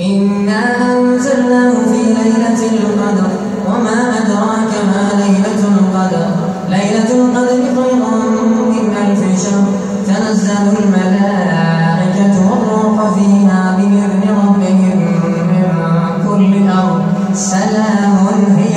إنا أنزلناه في ليلة القدر وما أدراك ما ليلة القدر ليلة القدر خير من ألف شهر تنزل الملائكة والروح فيها بإذن ربهم من كل أرض سلام هي